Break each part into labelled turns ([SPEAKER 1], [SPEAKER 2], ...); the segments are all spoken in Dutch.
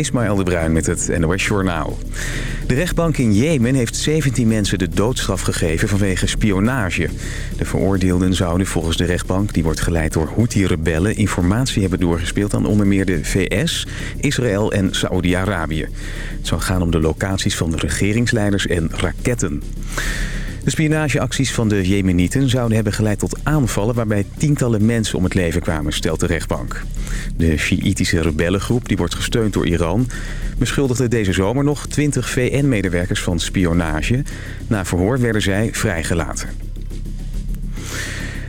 [SPEAKER 1] Ismaël de Bruin met het NOS Journaal. De rechtbank in Jemen heeft 17 mensen de doodstraf gegeven vanwege spionage. De veroordeelden zouden volgens de rechtbank, die wordt geleid door Houthi-rebellen... informatie hebben doorgespeeld aan onder meer de VS, Israël en Saoedi-Arabië. Het zou gaan om de locaties van de regeringsleiders en raketten. De spionageacties van de Jemenieten zouden hebben geleid tot aanvallen... waarbij tientallen mensen om het leven kwamen, stelt de rechtbank. De Sjiïtische rebellengroep, die wordt gesteund door Iran... beschuldigde deze zomer nog 20 VN-medewerkers van spionage. Na verhoor werden zij vrijgelaten.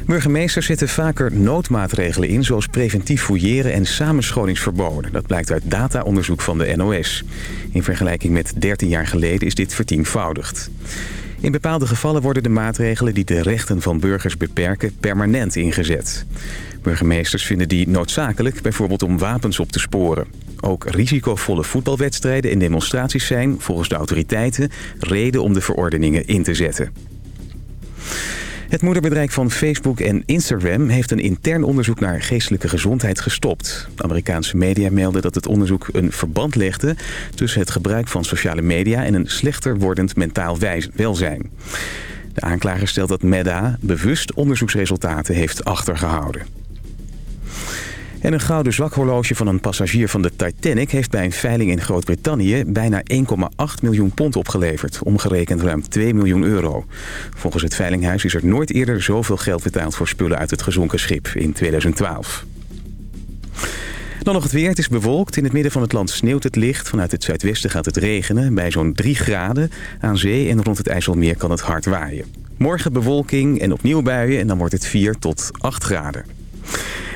[SPEAKER 1] Burgemeesters zetten vaker noodmaatregelen in... zoals preventief fouilleren en samenscholingsverboden. Dat blijkt uit dataonderzoek van de NOS. In vergelijking met 13 jaar geleden is dit vertienvoudigd. In bepaalde gevallen worden de maatregelen die de rechten van burgers beperken permanent ingezet. Burgemeesters vinden die noodzakelijk, bijvoorbeeld om wapens op te sporen. Ook risicovolle voetbalwedstrijden en demonstraties zijn, volgens de autoriteiten, reden om de verordeningen in te zetten. Het moederbedrijf van Facebook en Instagram heeft een intern onderzoek naar geestelijke gezondheid gestopt. Amerikaanse media melden dat het onderzoek een verband legde tussen het gebruik van sociale media en een slechter wordend mentaal welzijn. De aanklager stelt dat Meta bewust onderzoeksresultaten heeft achtergehouden. En een gouden zwakhorloge van een passagier van de Titanic... heeft bij een veiling in Groot-Brittannië bijna 1,8 miljoen pond opgeleverd. Omgerekend ruim 2 miljoen euro. Volgens het veilinghuis is er nooit eerder zoveel geld betaald... voor spullen uit het gezonken schip in 2012. Dan nog het weer. Het is bewolkt. In het midden van het land sneeuwt het licht. Vanuit het zuidwesten gaat het regenen. Bij zo'n 3 graden. Aan zee en rond het IJsselmeer kan het hard waaien. Morgen bewolking en opnieuw buien. En dan wordt het 4 tot 8 graden.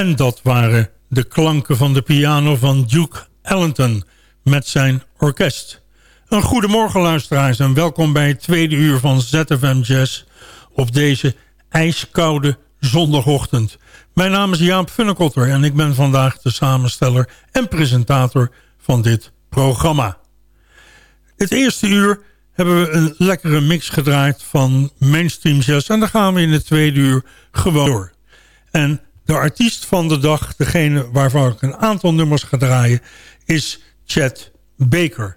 [SPEAKER 2] En dat waren de klanken van de piano van Duke Ellington met zijn orkest. Een goedemorgen luisteraars en welkom bij het tweede uur van ZFM Jazz op deze ijskoude zondagochtend. Mijn naam is Jaap Funnekotter en ik ben vandaag de samensteller en presentator van dit programma. Het eerste uur hebben we een lekkere mix gedraaid van mainstream jazz en dan gaan we in het tweede uur gewoon door. En de artiest van de dag, degene waarvan ik een aantal nummers ga draaien, is Chad Baker.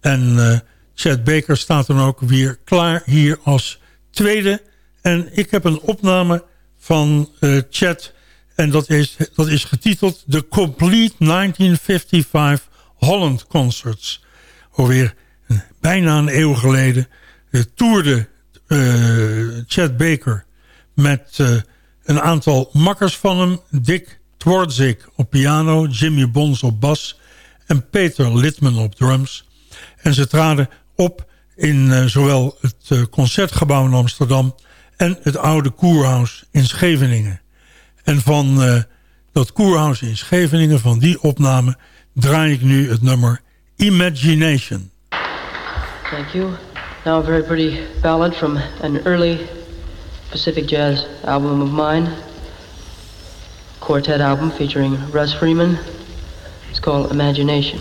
[SPEAKER 2] En uh, Chad Baker staat dan ook weer klaar hier als tweede. En ik heb een opname van uh, Chad en dat is, dat is getiteld The Complete 1955 Holland Concerts. Alweer bijna een eeuw geleden toerde uh, Chad Baker met een aantal makkers van hem. Dick Twardzik op piano, Jimmy Bons op bas en Peter Litman op drums. En ze traden op in uh, zowel het uh, Concertgebouw in Amsterdam en het oude Koerhuis in Scheveningen. En van uh, dat Koerhuis in Scheveningen, van die opname, draai ik nu het nummer Imagination.
[SPEAKER 3] Thank you. Now a very pretty ballad from an early Pacific Jazz album of mine. Quartet album featuring Russ Freeman. It's called Imagination.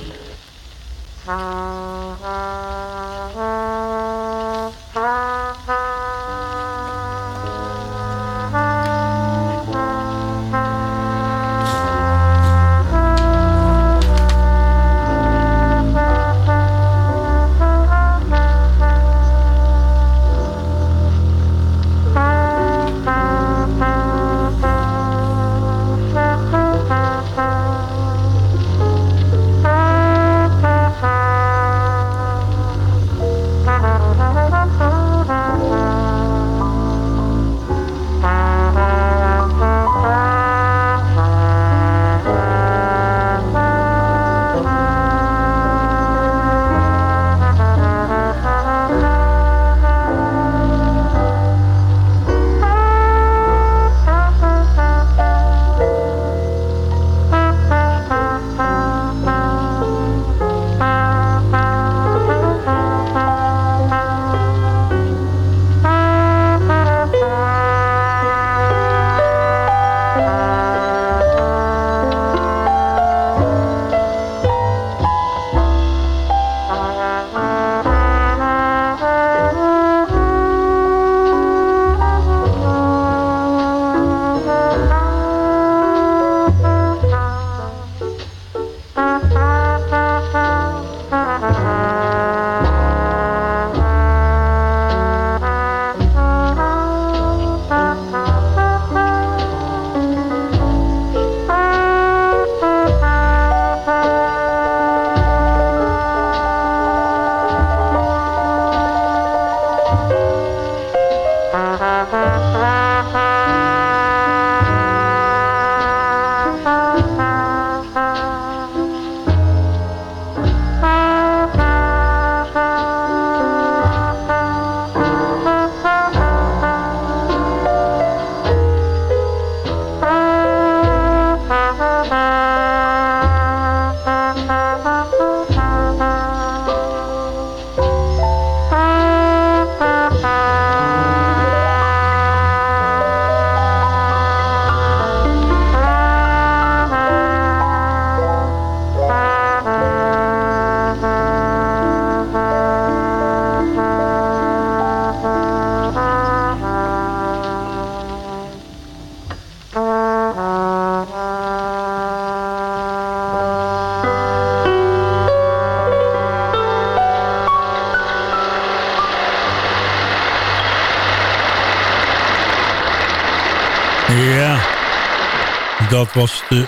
[SPEAKER 2] Was de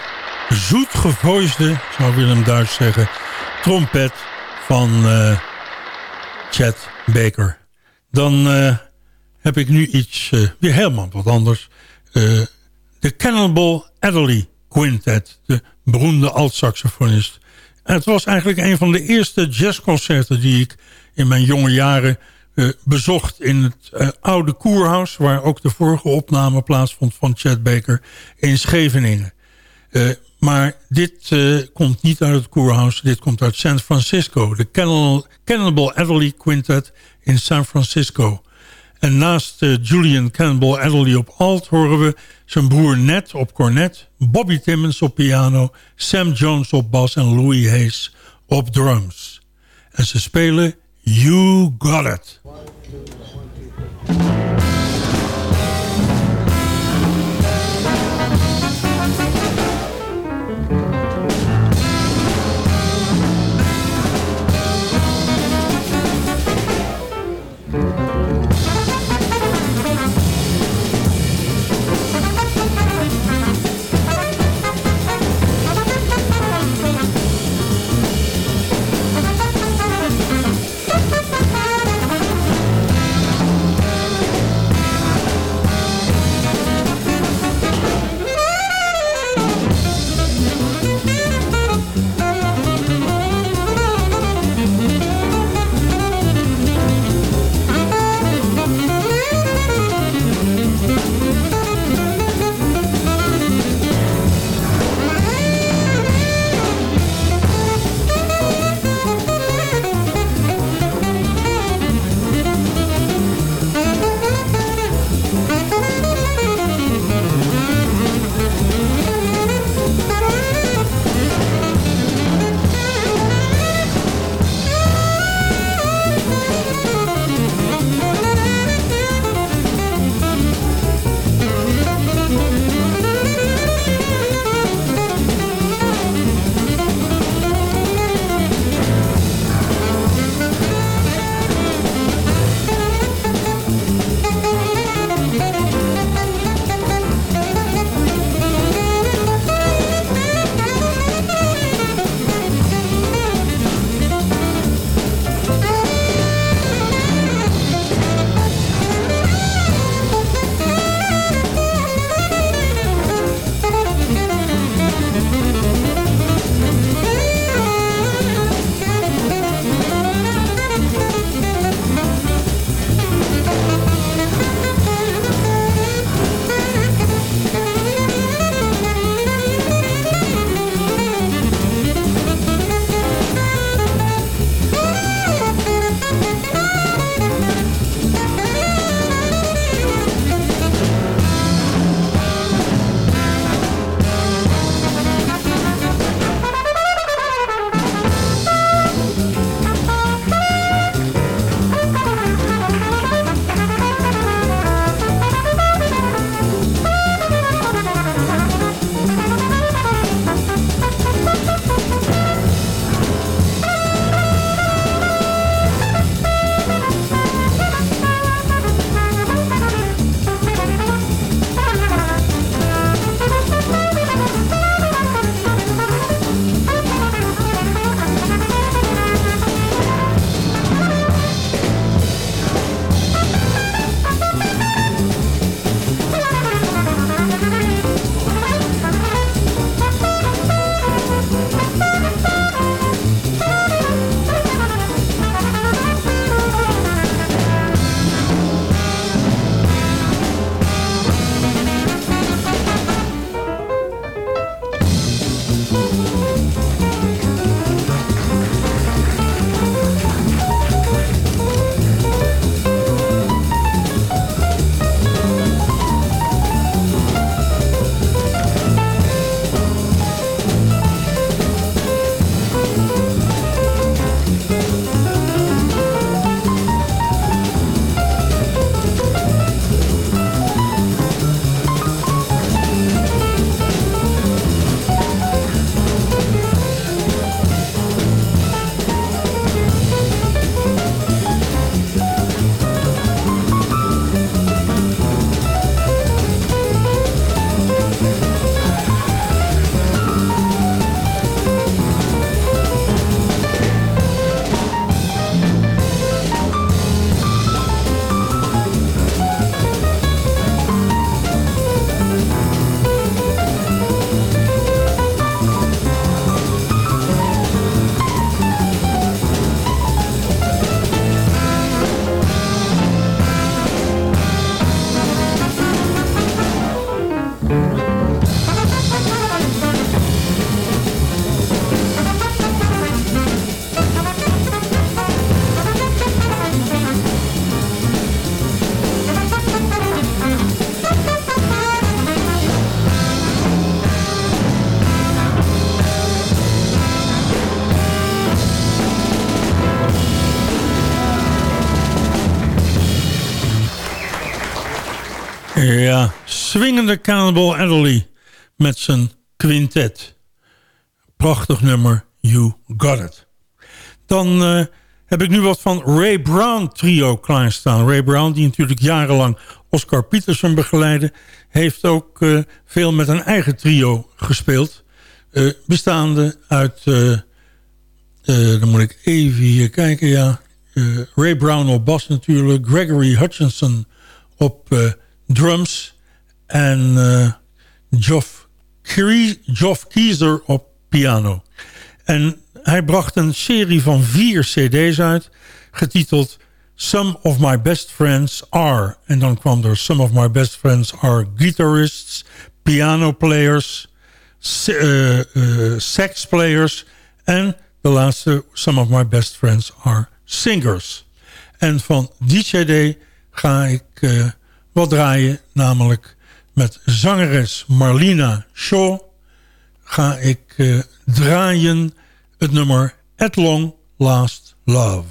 [SPEAKER 2] zoetgevoisde, zou Willem Duits zeggen, trompet van uh, Chad Baker. Dan uh, heb ik nu iets uh, weer helemaal wat anders. de Cannonball Adderley Quintet, de beroemde alt-saxofonist. Het was eigenlijk een van de eerste jazzconcerten die ik in mijn jonge jaren bezocht in het oude koerhuis... waar ook de vorige opname plaatsvond van Chad Baker in Scheveningen. Uh, maar dit uh, komt niet uit het Kurhaus, dit komt uit San Francisco. De Cannibal Adderley Quintet in San Francisco. En naast uh, Julian Cannibal Adderley op alt horen we zijn broer Ned op cornet... Bobby Timmons op piano, Sam Jones op bas en Louis Hayes op drums. En ze spelen You Got It. Ja, swingende Cannibal Adderley met zijn quintet. Prachtig nummer, You Got It. Dan uh, heb ik nu wat van Ray Brown trio klaarstaan. Ray Brown, die natuurlijk jarenlang Oscar Peterson begeleidde... heeft ook uh, veel met een eigen trio gespeeld. Uh, bestaande uit... dan moet ik even hier kijken, ja. Ray Brown op bas natuurlijk. Gregory Hutchinson op drums. En Geoff, Geoff Kiezer op piano. En hij bracht een serie van vier cd's uit, getiteld Some of My Best Friends Are. En dan kwam er Some of My Best Friends Are Guitarists, Piano Players, uh, uh, Players en de laatste Some of My Best Friends Are Singers. En van die cd ga ik uh, wat draaien, namelijk met zangeres Marlina Shaw ga ik uh, draaien het nummer At Long Last Love.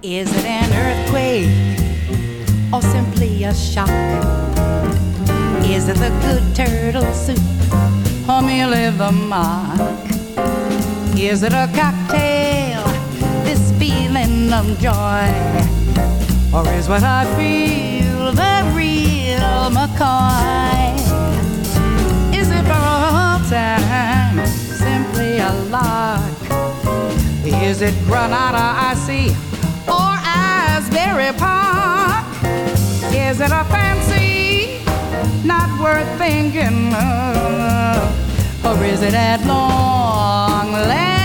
[SPEAKER 4] Is it an earthquake or simply a shock? Is it the good turtle soup merely the mark. Is it a cocktail? This feeling of joy? Or is what I feel the real McCoy? Is it all time simply a lark? Is it Granada I see or Asbury Park? Is it a fancy not worth thinking of? Or is it at long last?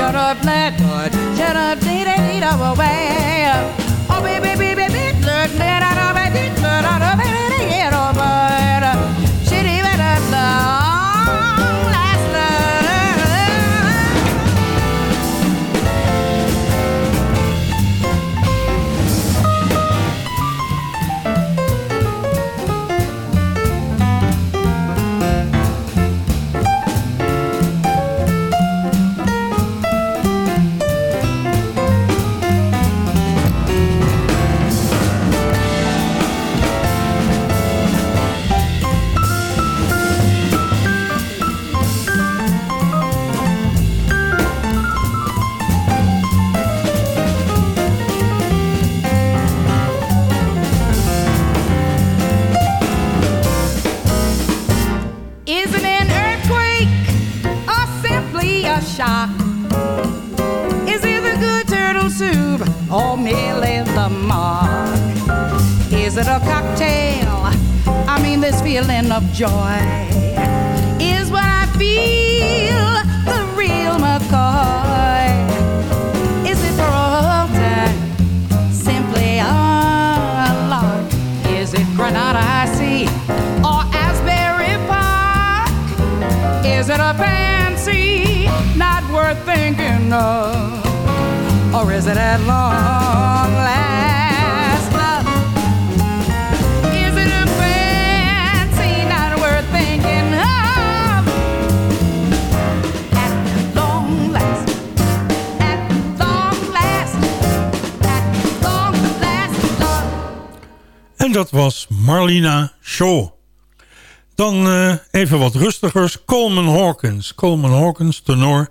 [SPEAKER 4] shut up, let blood, shut up, did it eat up way. Oh, baby, baby, baby, blood, let out of it, blood out of it, it, it, oh, but shitty, joy is what I feel the real McCoy. Is it for all time? Simply a lark. Is it Granada I see or Asbury Park? Is it a fancy not worth thinking of? Or is it at long
[SPEAKER 2] dat was Marlina Shaw. Dan uh, even wat rustigers. Coleman Hawkins. Coleman Hawkins, tenor,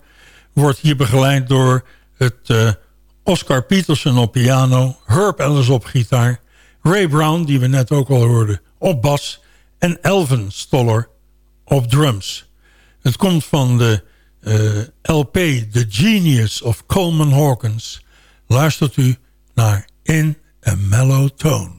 [SPEAKER 2] wordt hier begeleid door het uh, Oscar Peterson op piano... Herb Ellis op gitaar... Ray Brown, die we net ook al hoorden, op bas... en Elvin Stoller op drums. Het komt van de uh, LP The Genius of Coleman Hawkins. Luistert u naar In a Mellow Tone.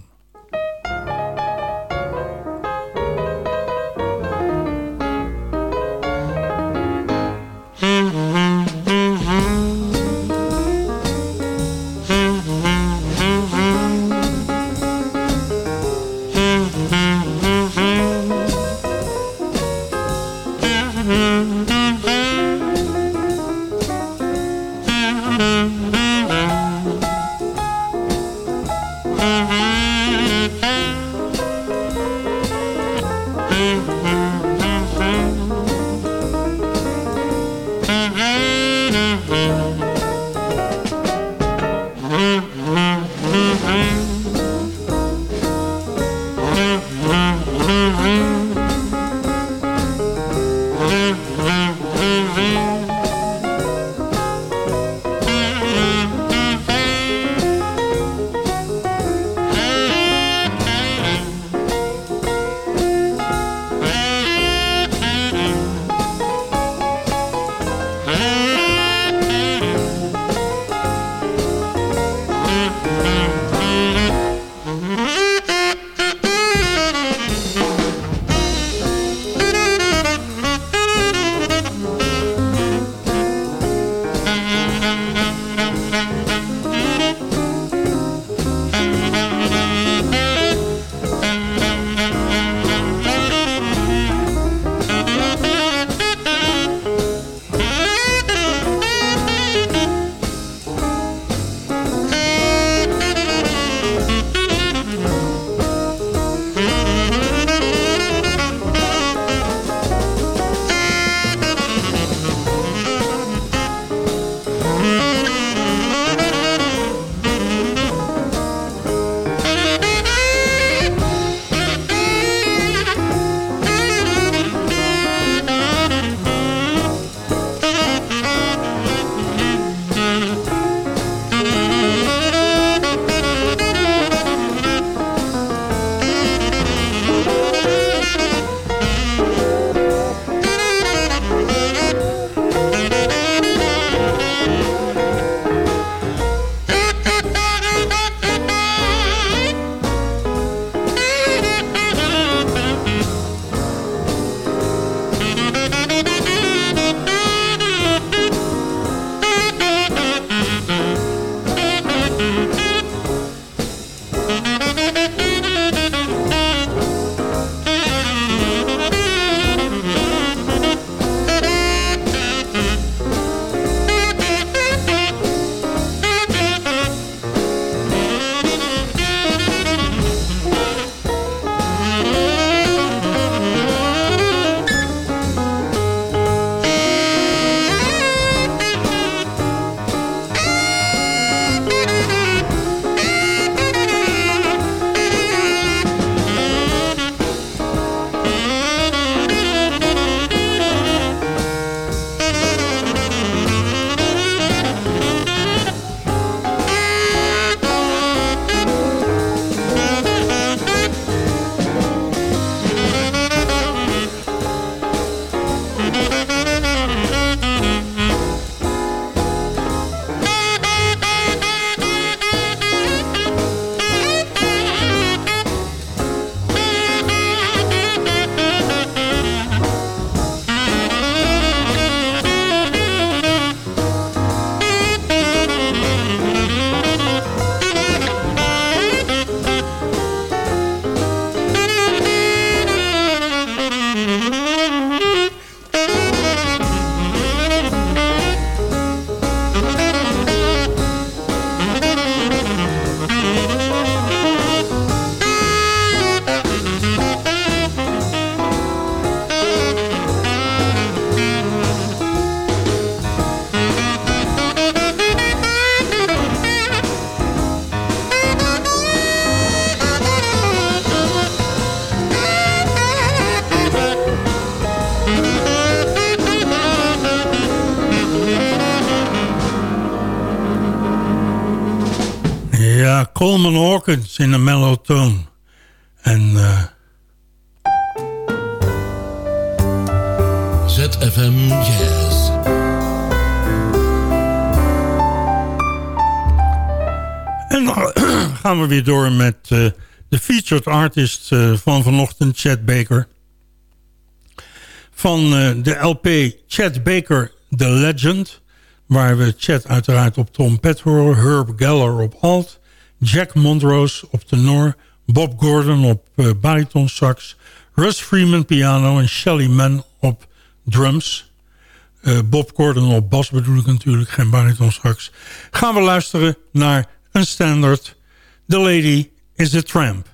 [SPEAKER 2] Coleman Hawkins in een mellow tone. En... Uh...
[SPEAKER 5] ZFM Jazz.
[SPEAKER 2] En dan gaan we weer door met uh, de featured artist uh, van vanochtend, Chad Baker. Van de LP Chad Baker The Legend... waar we Chad uiteraard op trompet horen... Herb Geller op alt... Jack Montrose op tenor, Bob Gordon op uh, bariton sax, Russ Freeman piano en Shelly Mann op drums. Bob Gordon op bas bedoel ik natuurlijk, geen bariton straks. Gaan we luisteren naar een standard. The Lady is a Tramp.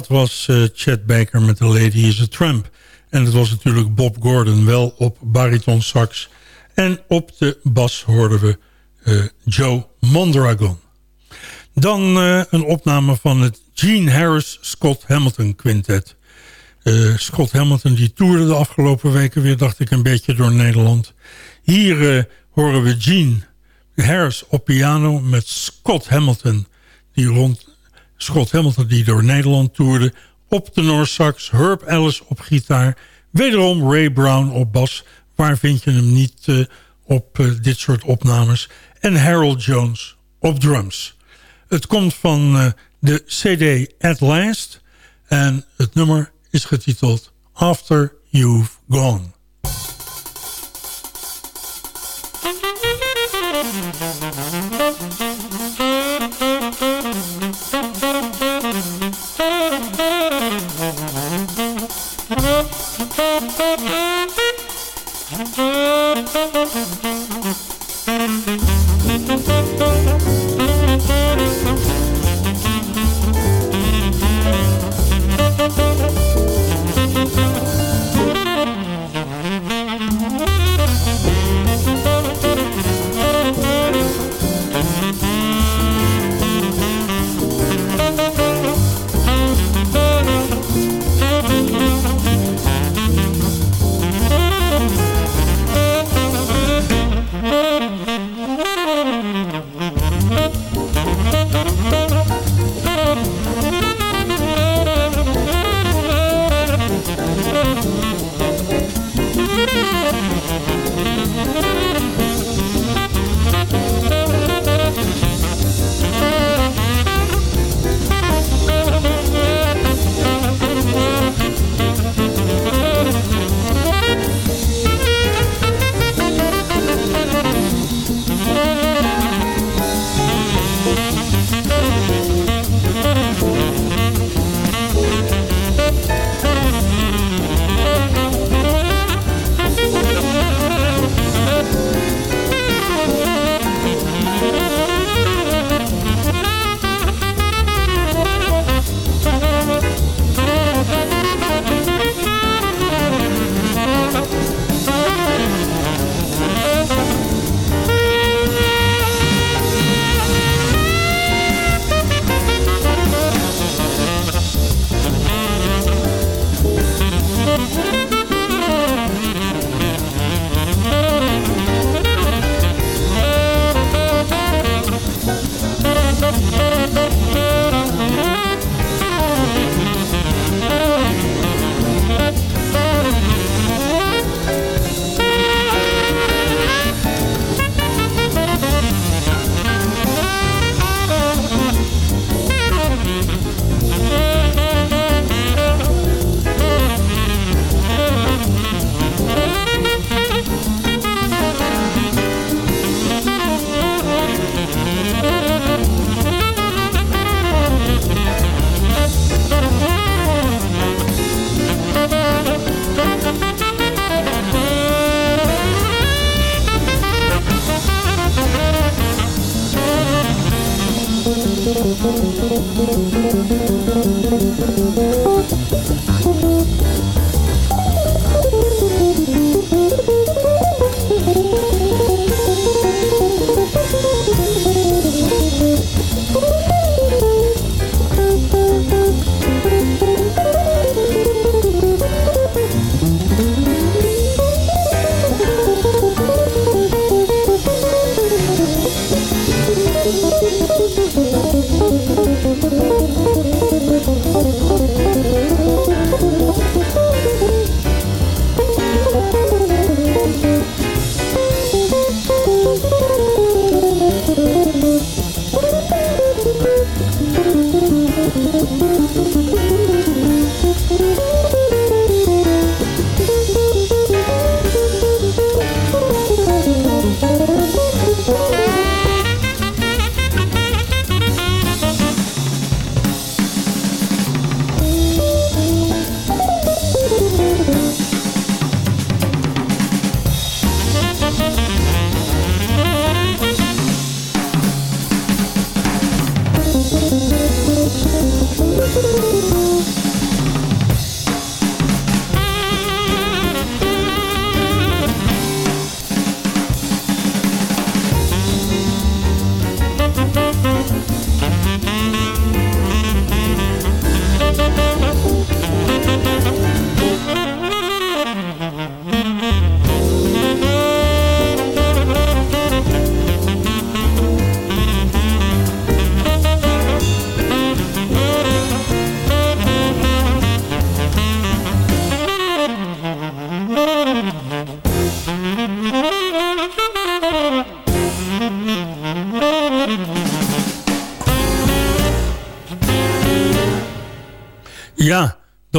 [SPEAKER 2] Dat was uh, Chet Baker met The Lady is a Tramp. En dat was natuurlijk Bob Gordon wel op bariton sax. En op de bas hoorden we uh, Joe Mondragon. Dan uh, een opname van het Gene Harris Scott Hamilton Quintet. Scott Hamilton die toerde de afgelopen weken weer, dacht ik, een beetje door Nederland. Hier horen we Gene Harris op piano met Scott Hamilton... die rond Scott Hamilton die door Nederland toerde. Op de Noorsax, Herb Ellis op gitaar. Wederom Ray Brown op bas. Waar vind je hem niet uh, op uh, dit soort opnames. En Harold Jones op drums. Het komt van uh, de CD At Last. En het nummer is getiteld After You've Gone.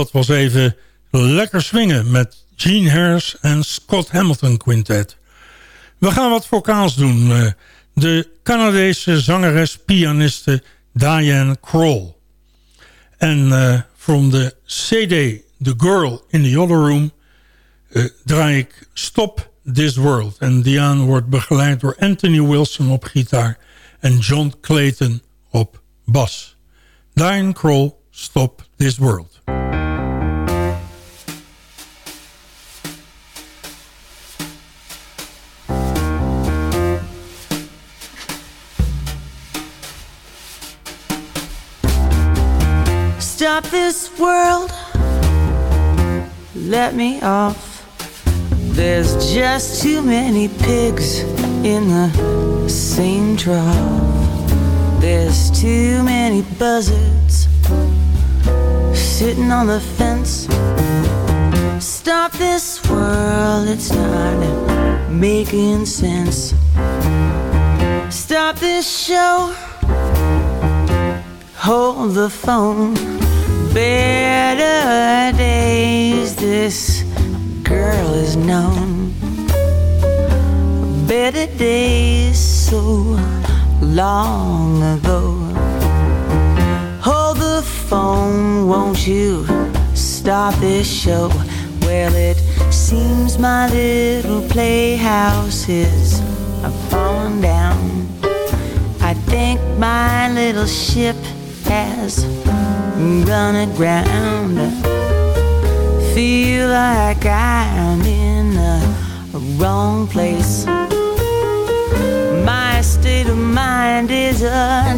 [SPEAKER 2] Dat was even lekker swingen met Gene Harris en Scott Hamilton Quintet. We gaan wat vocaals doen. Eh, de Canadese zangeres-pianiste Diane Kroll. En uh, from de CD The Girl in the Other Room uh, draai ik Stop This World. En Diane wordt begeleid door Anthony Wilson op gitaar en John Clayton op bas. Diane Kroll, Stop This World.
[SPEAKER 6] Stop this world. Let me off. There's just too many pigs in the same trough. There's too many buzzards sitting on the fence. Stop this world, it's not making sense. Stop this show. Hold the phone better days this girl is known. Better days so long ago. Hold the phone won't you stop this show? Well it seems my little playhouse is falling down. I think my little ship has run aground. Feel like I'm in the wrong place. My state of mind is a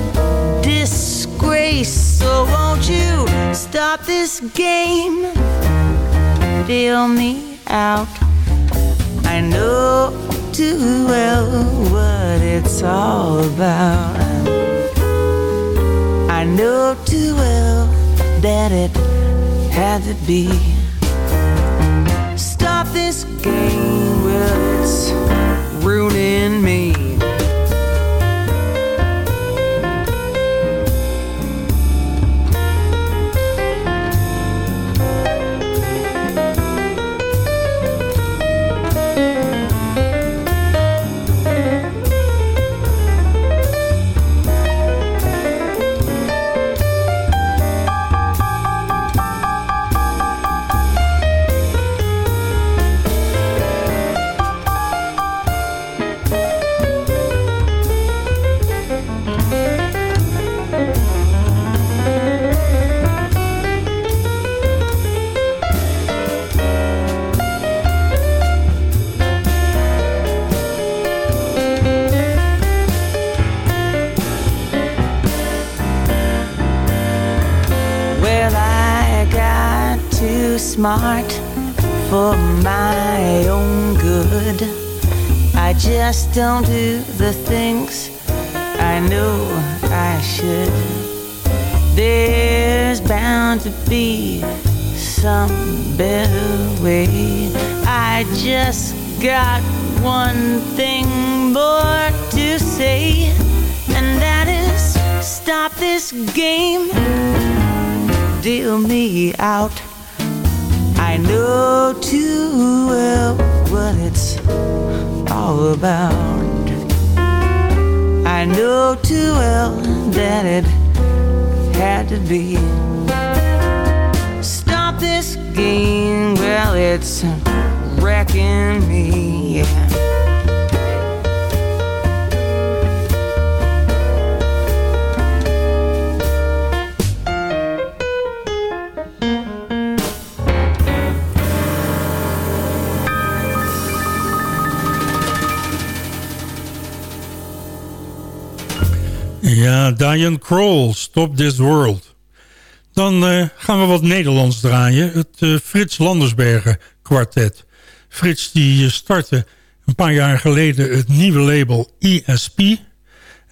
[SPEAKER 6] disgrace. So won't you stop this game? Deal me out. I know too well what it's all about. I know too well that it had to be. Stop this game, well, it's
[SPEAKER 2] Diane Kroll, Stop This World. Dan uh, gaan we wat Nederlands draaien. Het uh, Frits Landersbergen kwartet. Frits die startte een paar jaar geleden het nieuwe label ESP.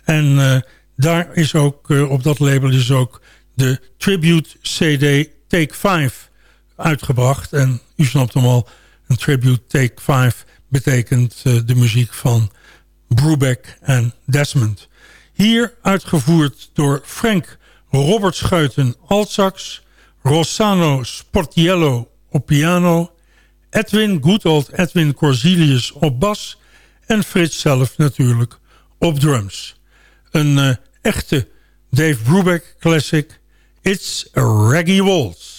[SPEAKER 2] En daar is ook, op dat label is ook de tribute CD Take 5 uitgebracht. En u snapt hem al, een tribute Take 5 betekent de muziek van Brubeck en Desmond. Hier uitgevoerd door Frank Robert Schuiten altsax, Rossano Sportiello op piano, Edwin Goodold Edwin Corsilius op bas en Frits zelf natuurlijk op drums. Een uh, echte Dave Brubeck classic, It's a Reggae Waltz.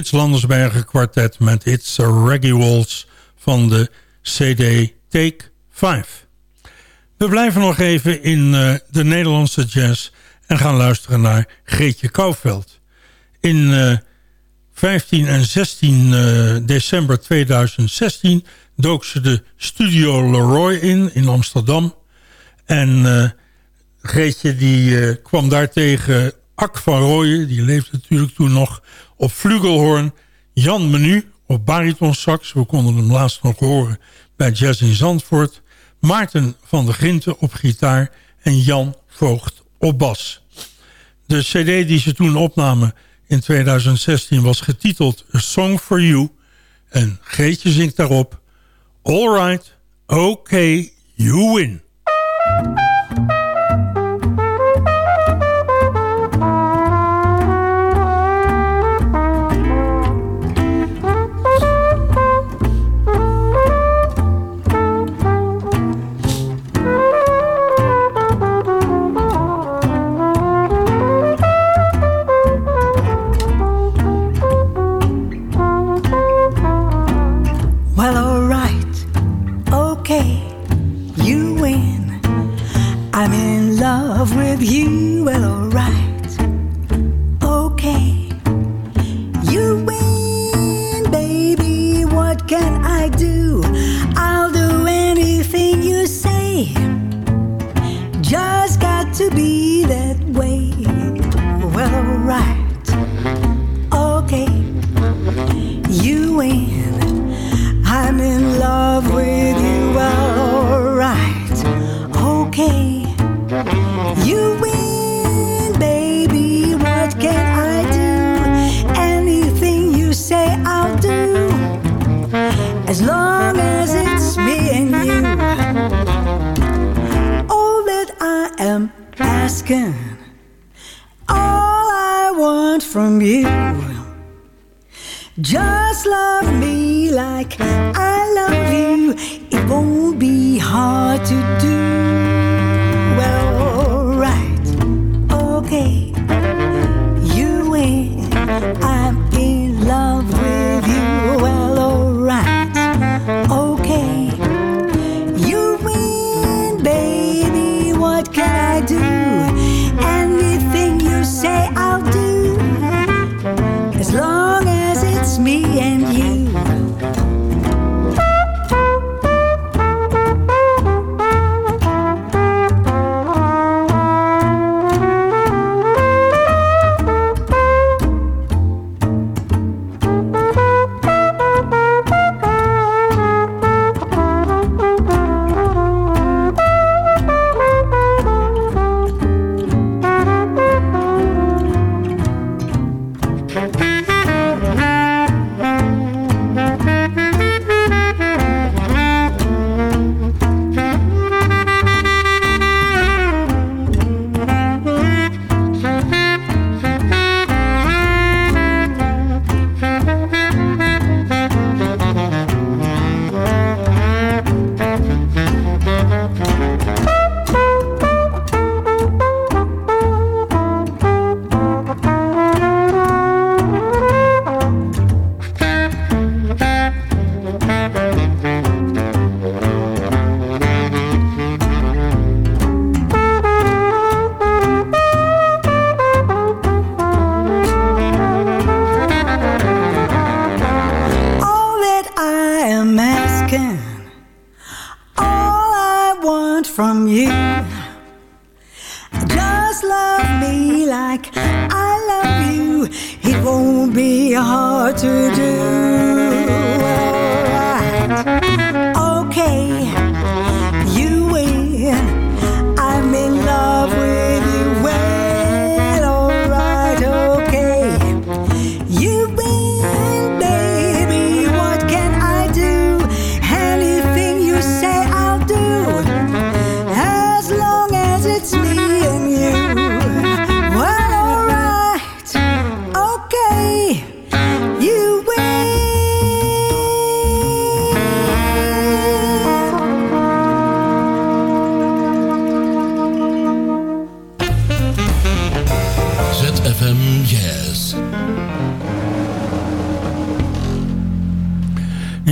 [SPEAKER 7] Frits Landersbergen kwartet met It's a Reggae Waltz van de CD Take 5. We blijven nog even in uh, de Nederlandse jazz en gaan luisteren naar Greetje Kouwveld. In uh, 15 en 16 uh, december 2016 dook ze de Studio Leroy in, in Amsterdam. En Greetje die kwam daar tegen Ak van Rooyen, die leefde natuurlijk toen nog, op flugelhorn. Jan Menu op baritonsax, we konden hem laatst nog horen bij Jazz in Zandvoort. Maarten van der Grinten op gitaar en Jan Voogd op bas. De cd die ze toen opnamen in 2016 was getiteld A Song for You. En Greetje zingt daarop All right, okay, you win.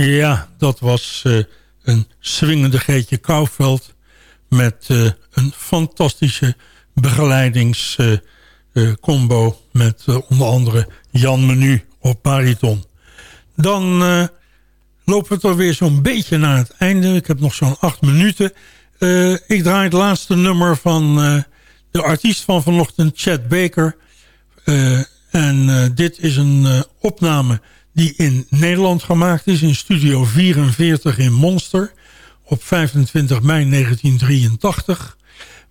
[SPEAKER 2] Ja, dat was uh, een swingende Geetje Kouwveld... met uh, een fantastische begeleidingscombo... Uh, met onder andere Jan Menu op bariton. Dan lopen we toch weer zo'n beetje naar het einde. Ik heb nog zo'n acht minuten. ik draai het laatste nummer van de artiest van vanochtend, Chad Baker... en dit is een opname die in Nederland gemaakt is in Studio 44 in Monster op 25 mei 1983.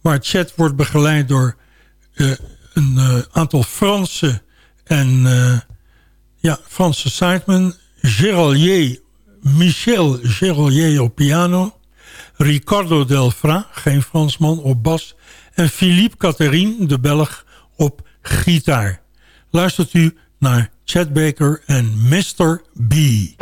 [SPEAKER 2] Waar Chet wordt begeleid door uh, een uh, aantal Franse en uh, ja, Franse sidemen. Géralier, Michel Géralier op piano. Ricardo Delfra, geen Fransman, op bas. En Philippe Catherine, de Belg, op gitaar. Luistert u naar Chad Baker en Mr. B.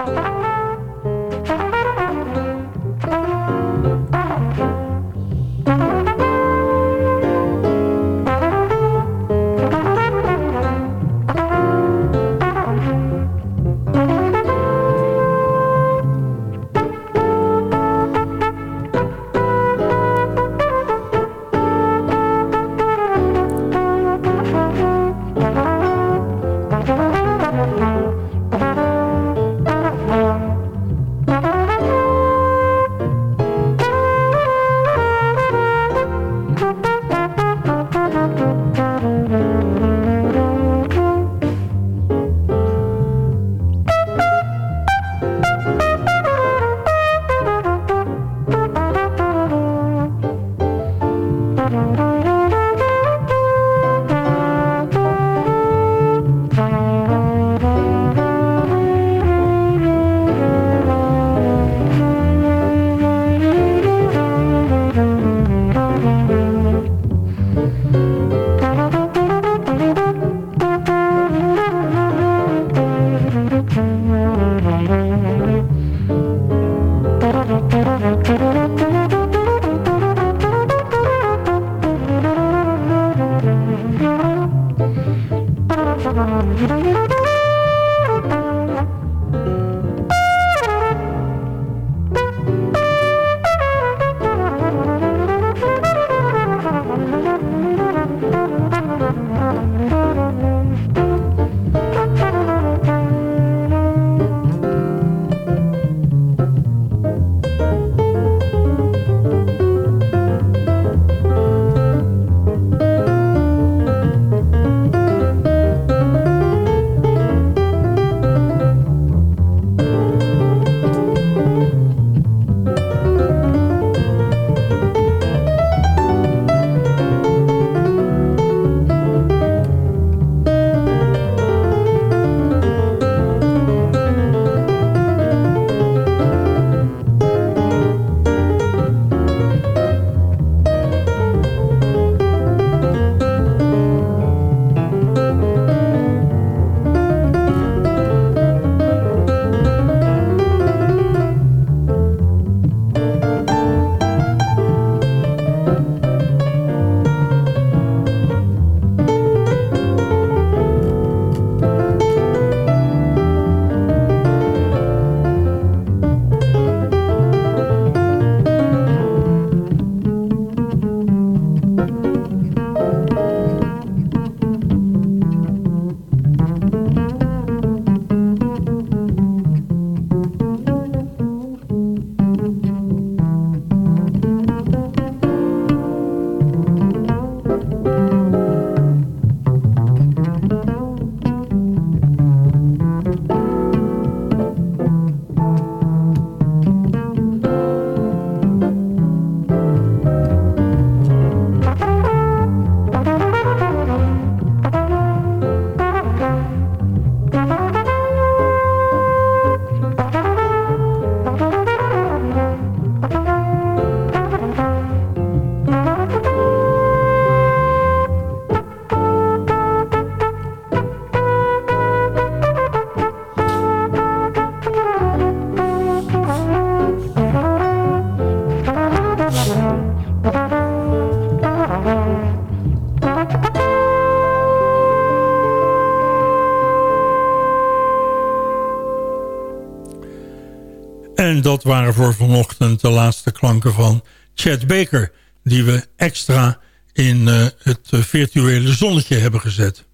[SPEAKER 2] dat waren voor vanochtend de laatste klanken van Chad Baker... die we extra in uh, het virtuele zonnetje hebben gezet.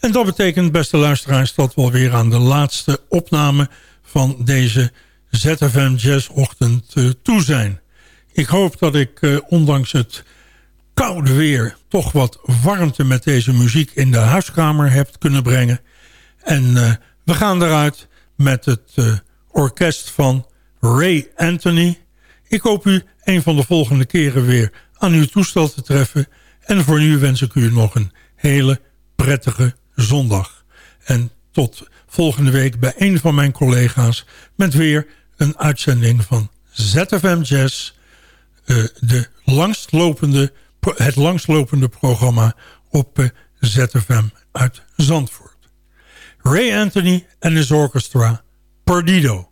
[SPEAKER 2] En dat betekent, beste luisteraars, dat we alweer aan de laatste opname... van deze ZFM Jazzochtend uh, toe zijn. Ik hoop dat ik, ondanks het koude weer... toch wat warmte met deze muziek in de huiskamer heb kunnen brengen. En we gaan eruit met het orkest van Ray Anthony. Ik hoop u een van de volgende keren weer aan uw toestel te treffen. En voor nu wens ik u nog een hele prettige zondag. En tot volgende week bij een van mijn collega's... met weer een uitzending van ZFM Jazz... Uh, de langstlopende, het langstlopende programma op uh, ZFM uit Zandvoort. Ray Anthony en his orchestra, Perdido.